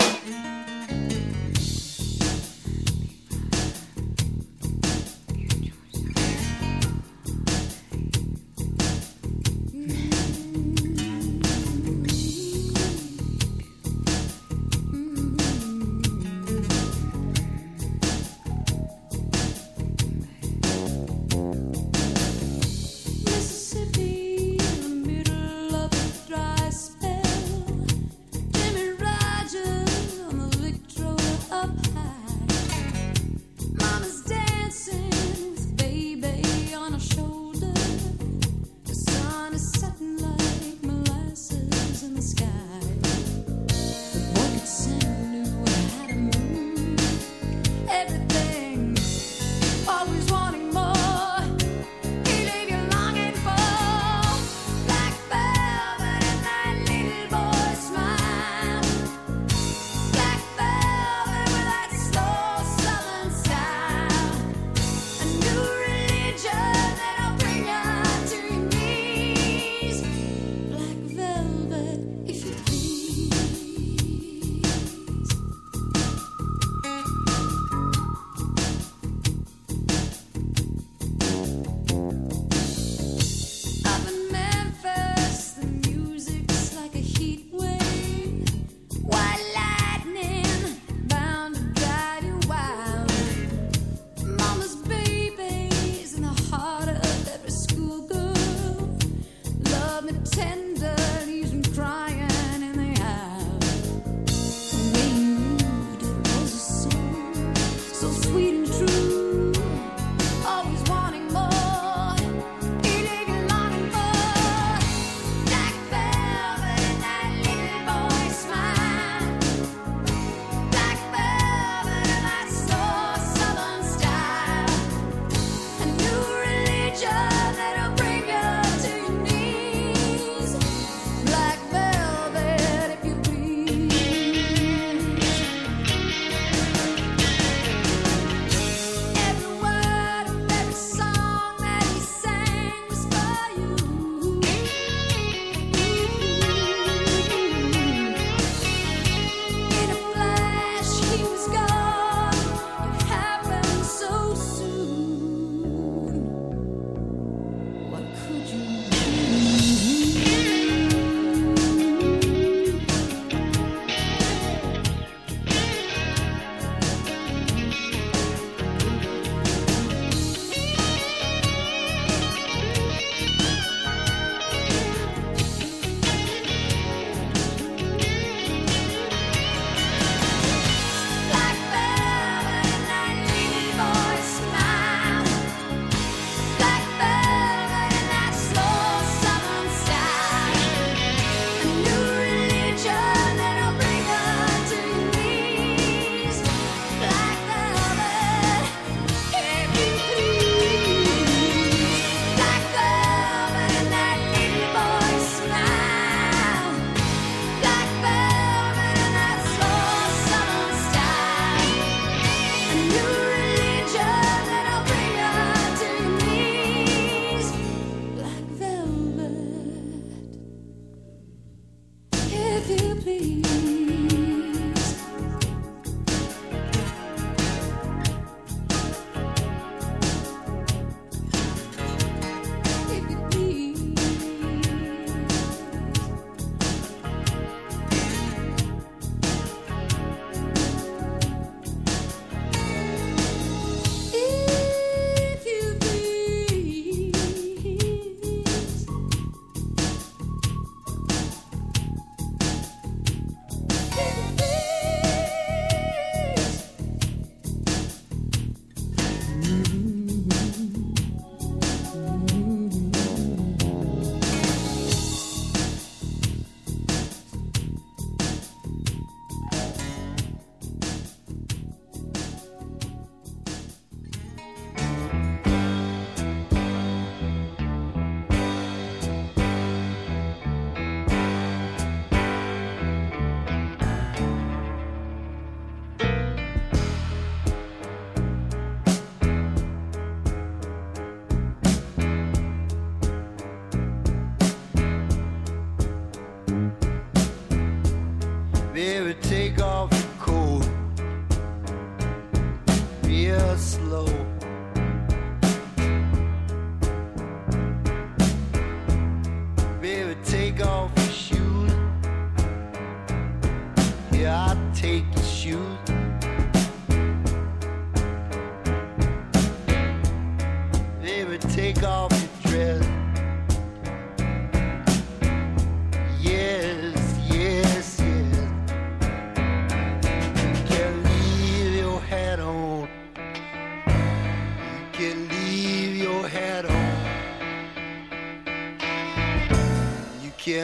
Mississippi,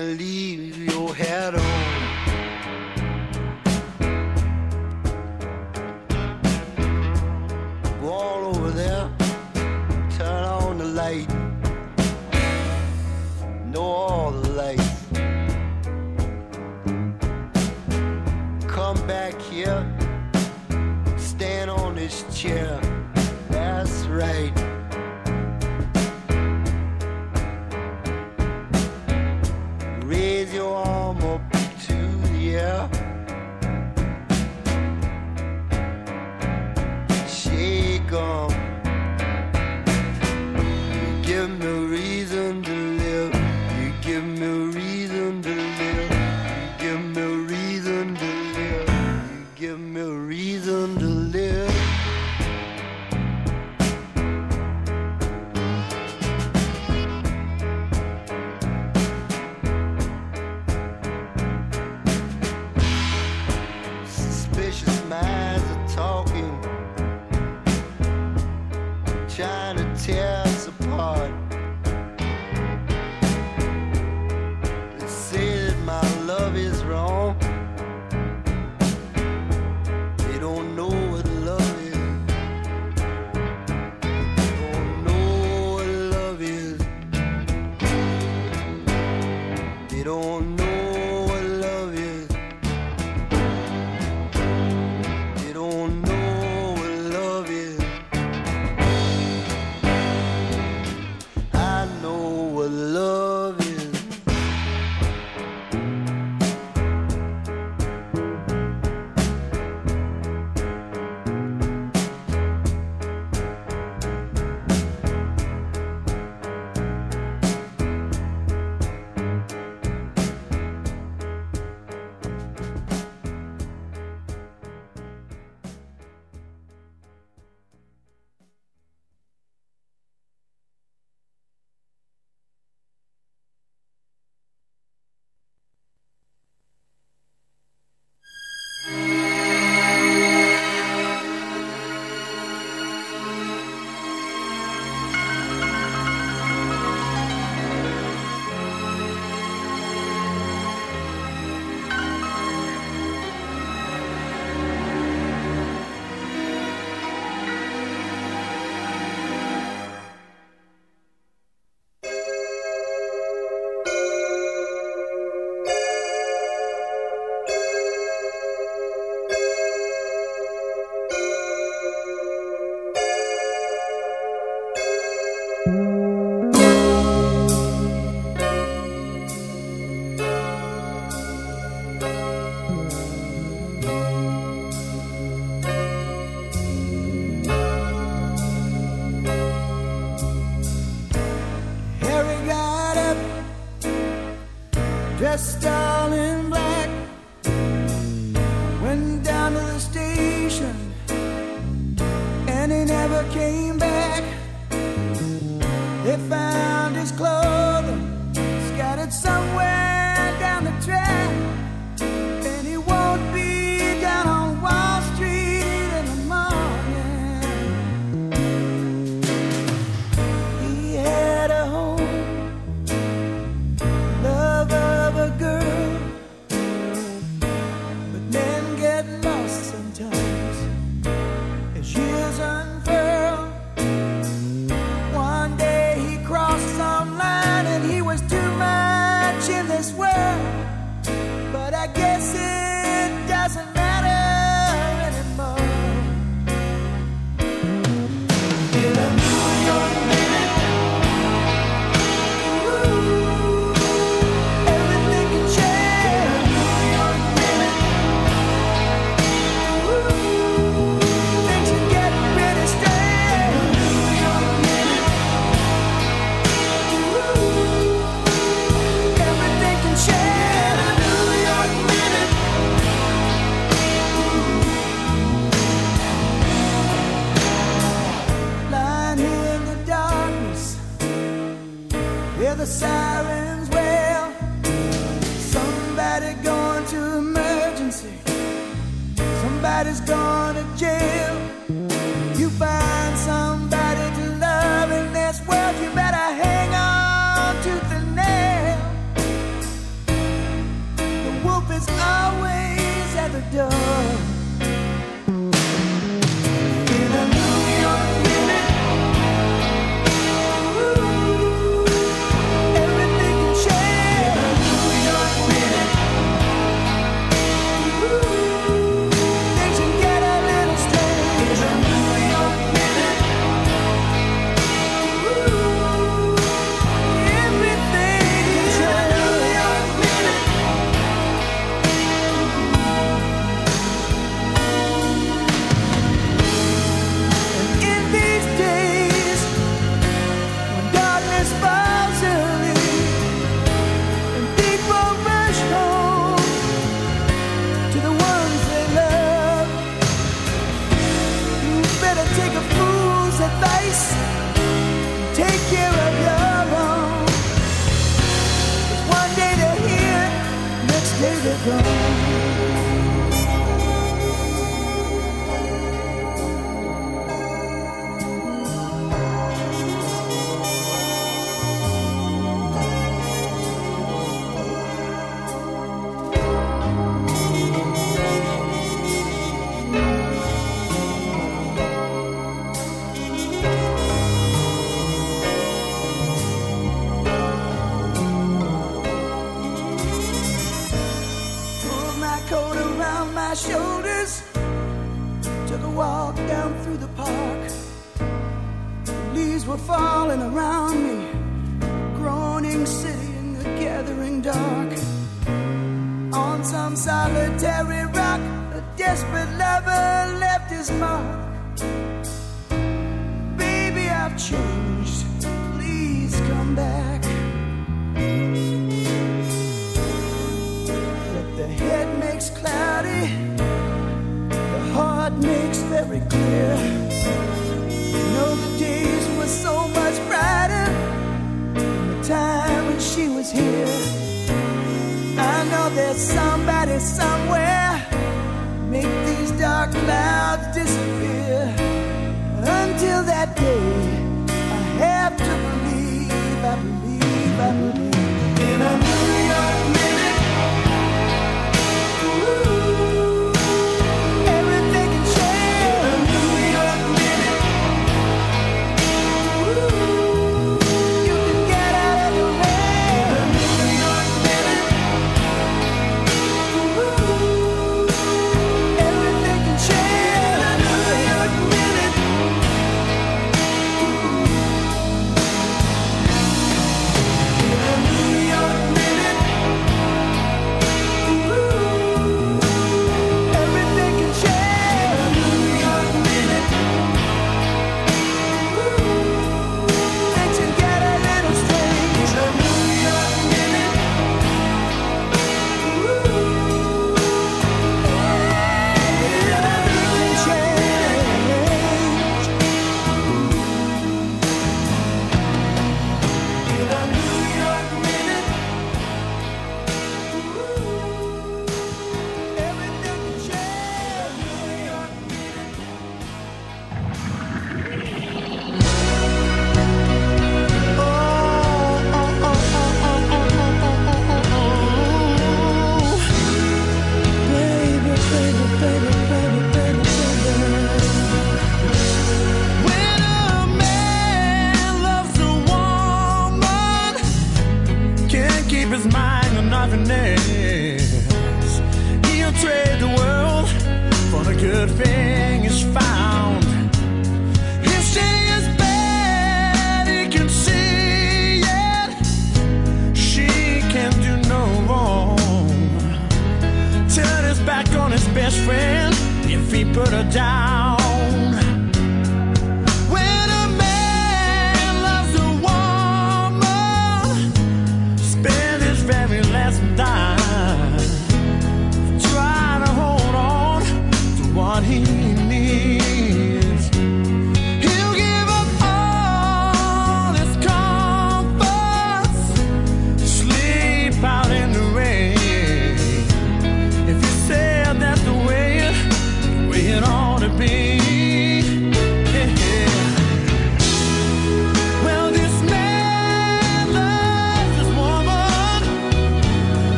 lì in the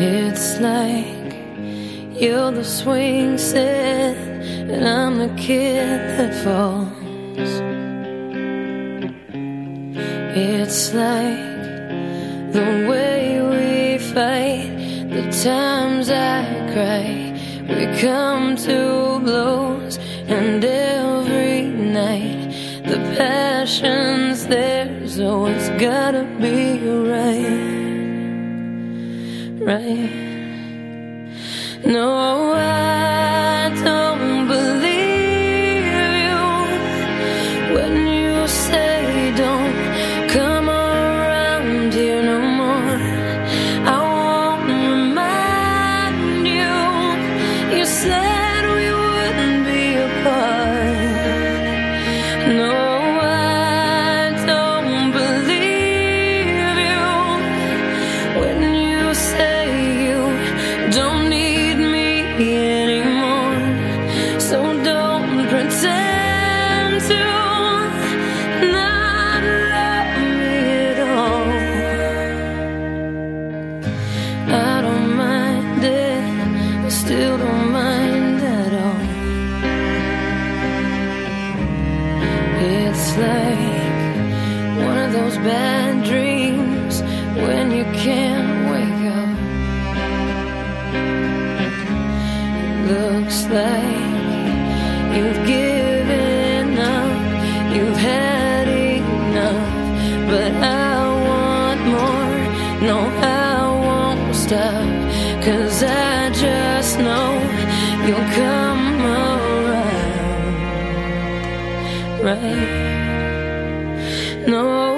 It's like you're the swing set, and I'm the kid that falls. It's like the way we fight, the times I cry, we come to blows, and every night the passion's there, so it's gotta be right. No. right. No.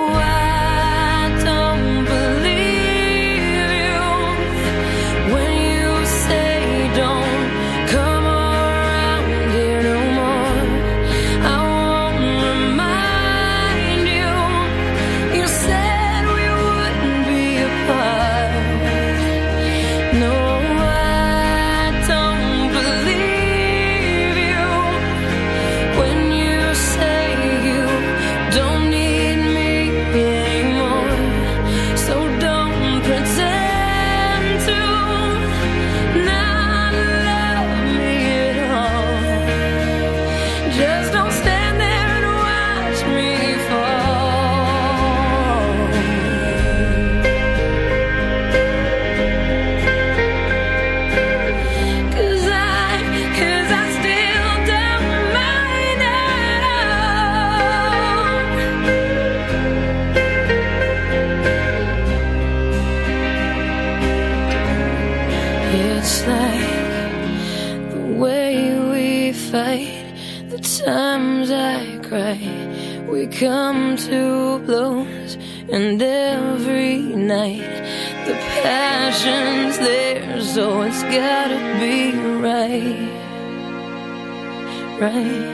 come to blows, and every night the passion's there, so it's gotta be right, right.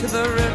To the rhythm.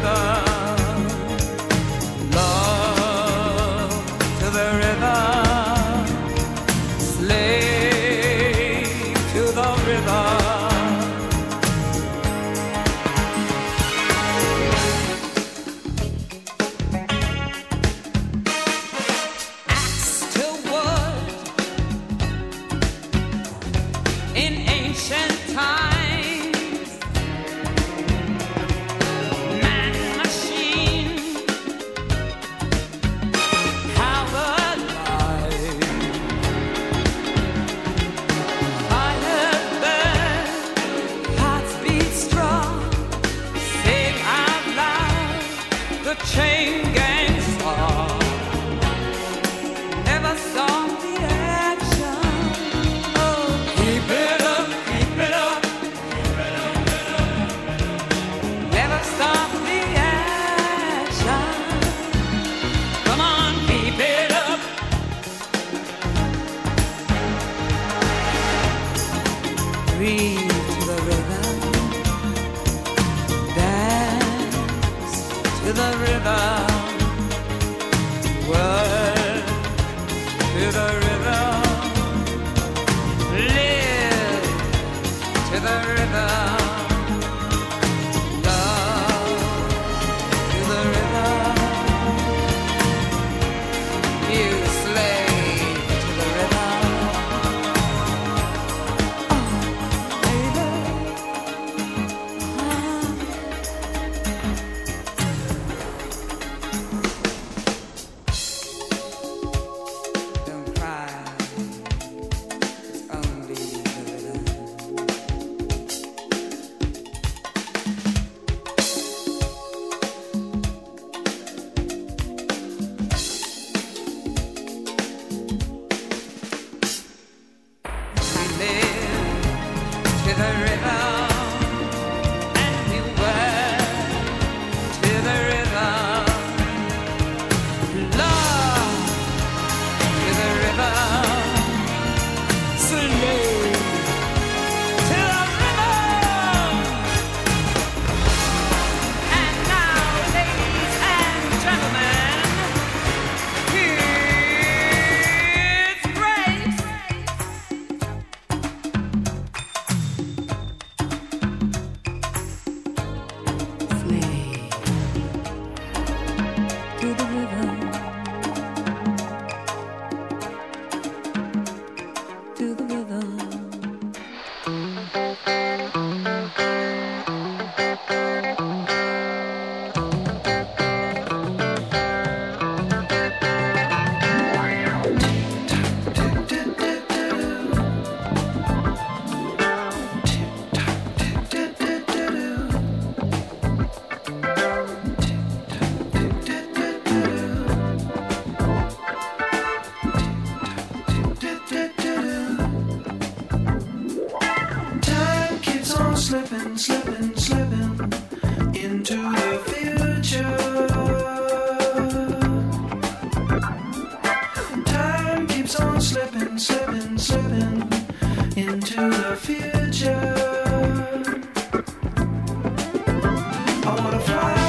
Wanna fly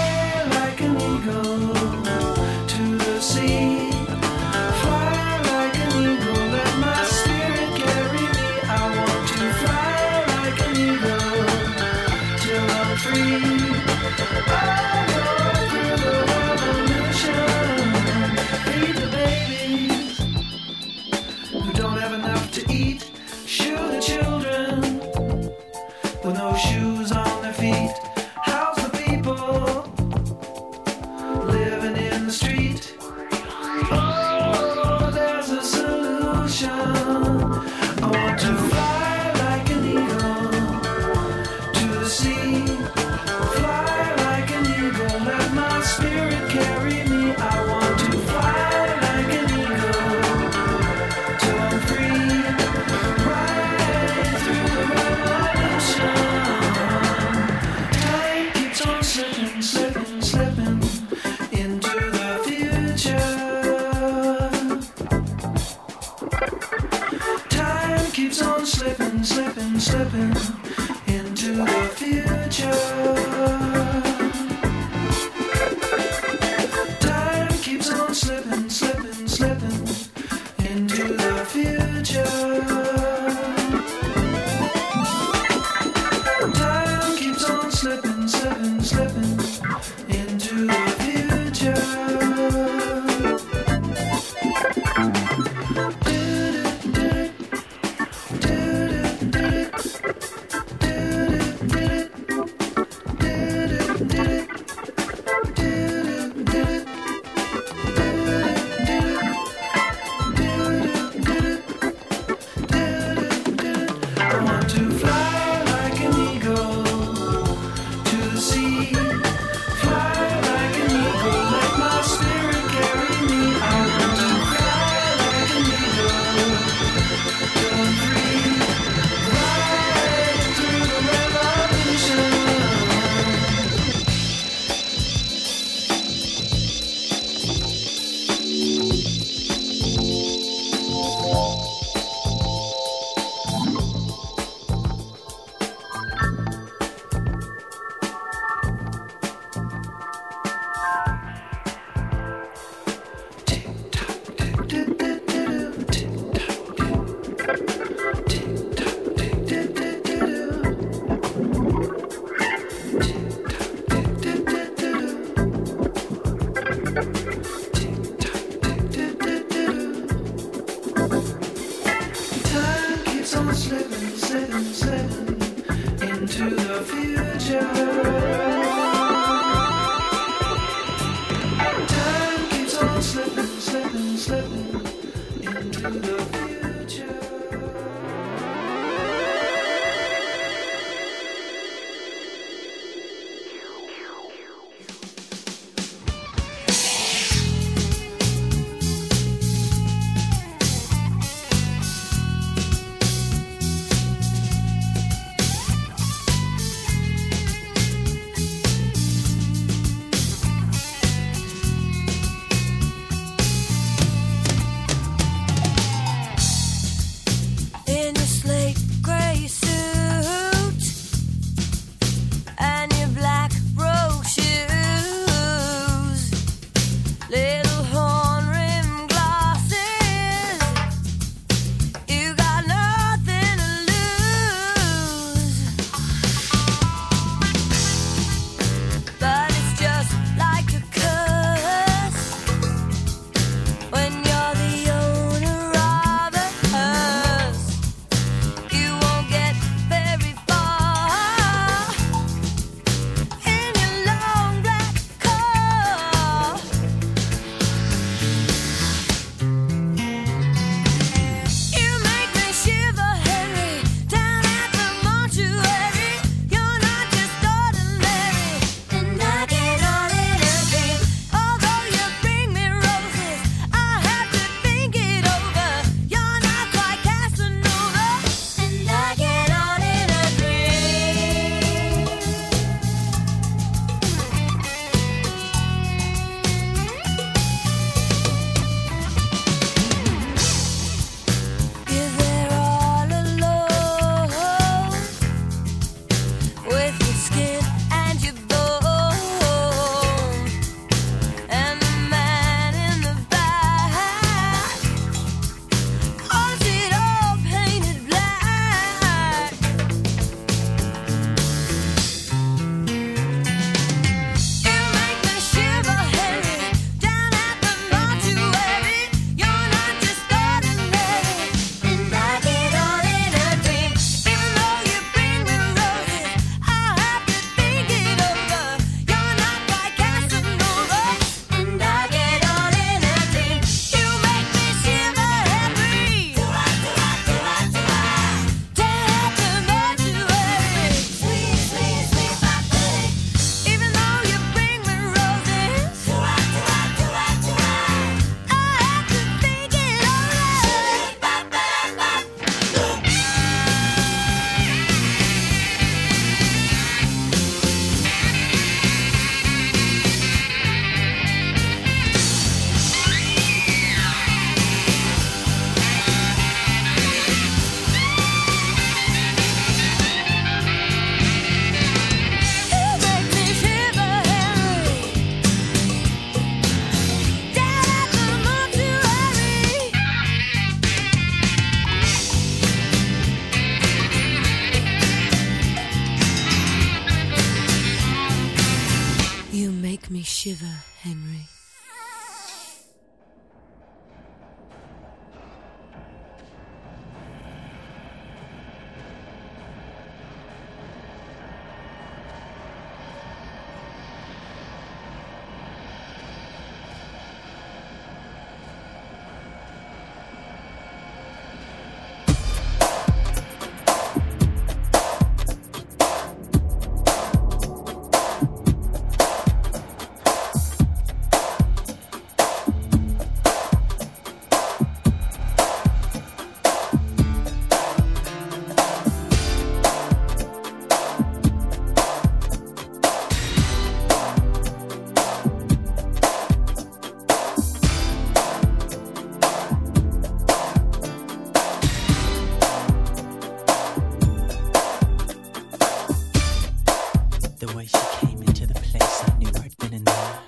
came into the place I knew I'd been in there.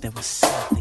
There was something.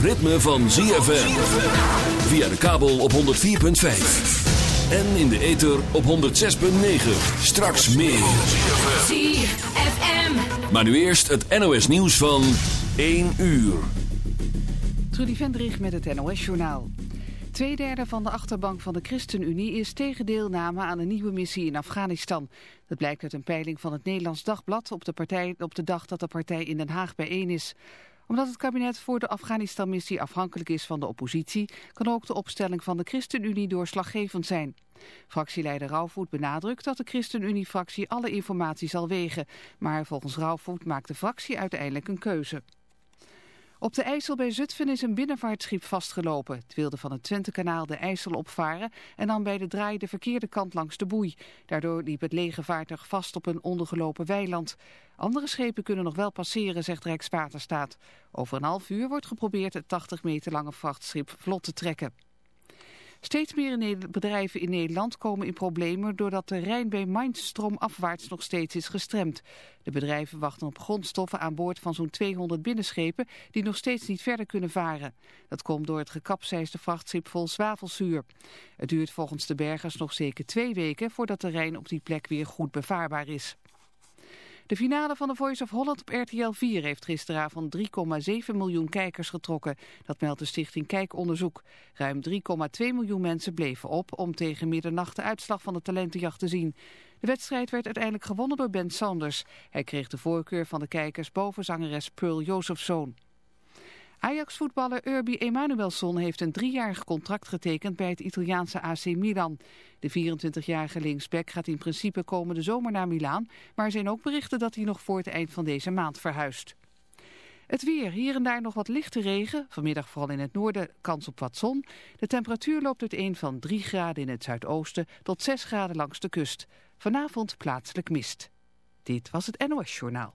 Het ritme van ZFM. Via de kabel op 104.5. En in de ether op 106.9. Straks meer. ZFM. Maar nu eerst het NOS nieuws van 1 uur. Trudy Vendrich met het NOS-journaal. Tweederde van de achterbank van de ChristenUnie is tegen deelname aan een nieuwe missie in Afghanistan. Dat blijkt uit een peiling van het Nederlands Dagblad op de, partij, op de dag dat de partij in Den Haag bijeen is. Omdat het kabinet voor de Afghanistan-missie afhankelijk is van de oppositie, kan ook de opstelling van de ChristenUnie doorslaggevend zijn. Fractieleider Rauwvoet benadrukt dat de ChristenUnie-fractie alle informatie zal wegen. Maar volgens Rauwvoet maakt de fractie uiteindelijk een keuze. Op de IJssel bij Zutphen is een binnenvaartschip vastgelopen. Het wilde van het Twentekanaal de IJssel opvaren en dan bij de draai de verkeerde kant langs de boei. Daardoor liep het lege vaartuig vast op een ondergelopen weiland. Andere schepen kunnen nog wel passeren, zegt Rijkswaterstaat. Over een half uur wordt geprobeerd het 80 meter lange vrachtschip vlot te trekken. Steeds meer bedrijven in Nederland komen in problemen doordat de Rijn bij Mainz stroomafwaarts nog steeds is gestremd. De bedrijven wachten op grondstoffen aan boord van zo'n 200 binnenschepen die nog steeds niet verder kunnen varen. Dat komt door het gekapseisde vrachtschip vol zwavelzuur. Het duurt volgens de bergers nog zeker twee weken voordat de Rijn op die plek weer goed bevaarbaar is. De finale van The Voice of Holland op RTL 4 heeft gisteravond 3,7 miljoen kijkers getrokken. Dat meldt de stichting Kijkonderzoek. Ruim 3,2 miljoen mensen bleven op om tegen middernacht de uitslag van de talentenjacht te zien. De wedstrijd werd uiteindelijk gewonnen door Ben Sanders. Hij kreeg de voorkeur van de kijkers boven zangeres Pearl Josephson. Ajax-voetballer Urbi Emanuelson heeft een driejarig contract getekend bij het Italiaanse AC Milan. De 24-jarige linksback gaat in principe komende zomer naar Milaan, maar er zijn ook berichten dat hij nog voor het eind van deze maand verhuist. Het weer, hier en daar nog wat lichte regen, vanmiddag vooral in het noorden kans op wat zon. De temperatuur loopt uiteen van 3 graden in het zuidoosten tot 6 graden langs de kust. Vanavond plaatselijk mist. Dit was het NOS Journaal.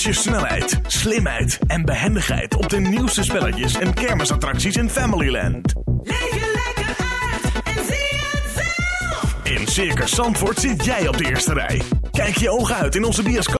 Toets je snelheid, slimheid en behendigheid op de nieuwste spelletjes en kermisattracties in Familyland. Leef je lekker uit en zie het zelf. In Circus Zandvoort zit jij op de eerste rij. Kijk je ogen uit in onze bioscoop.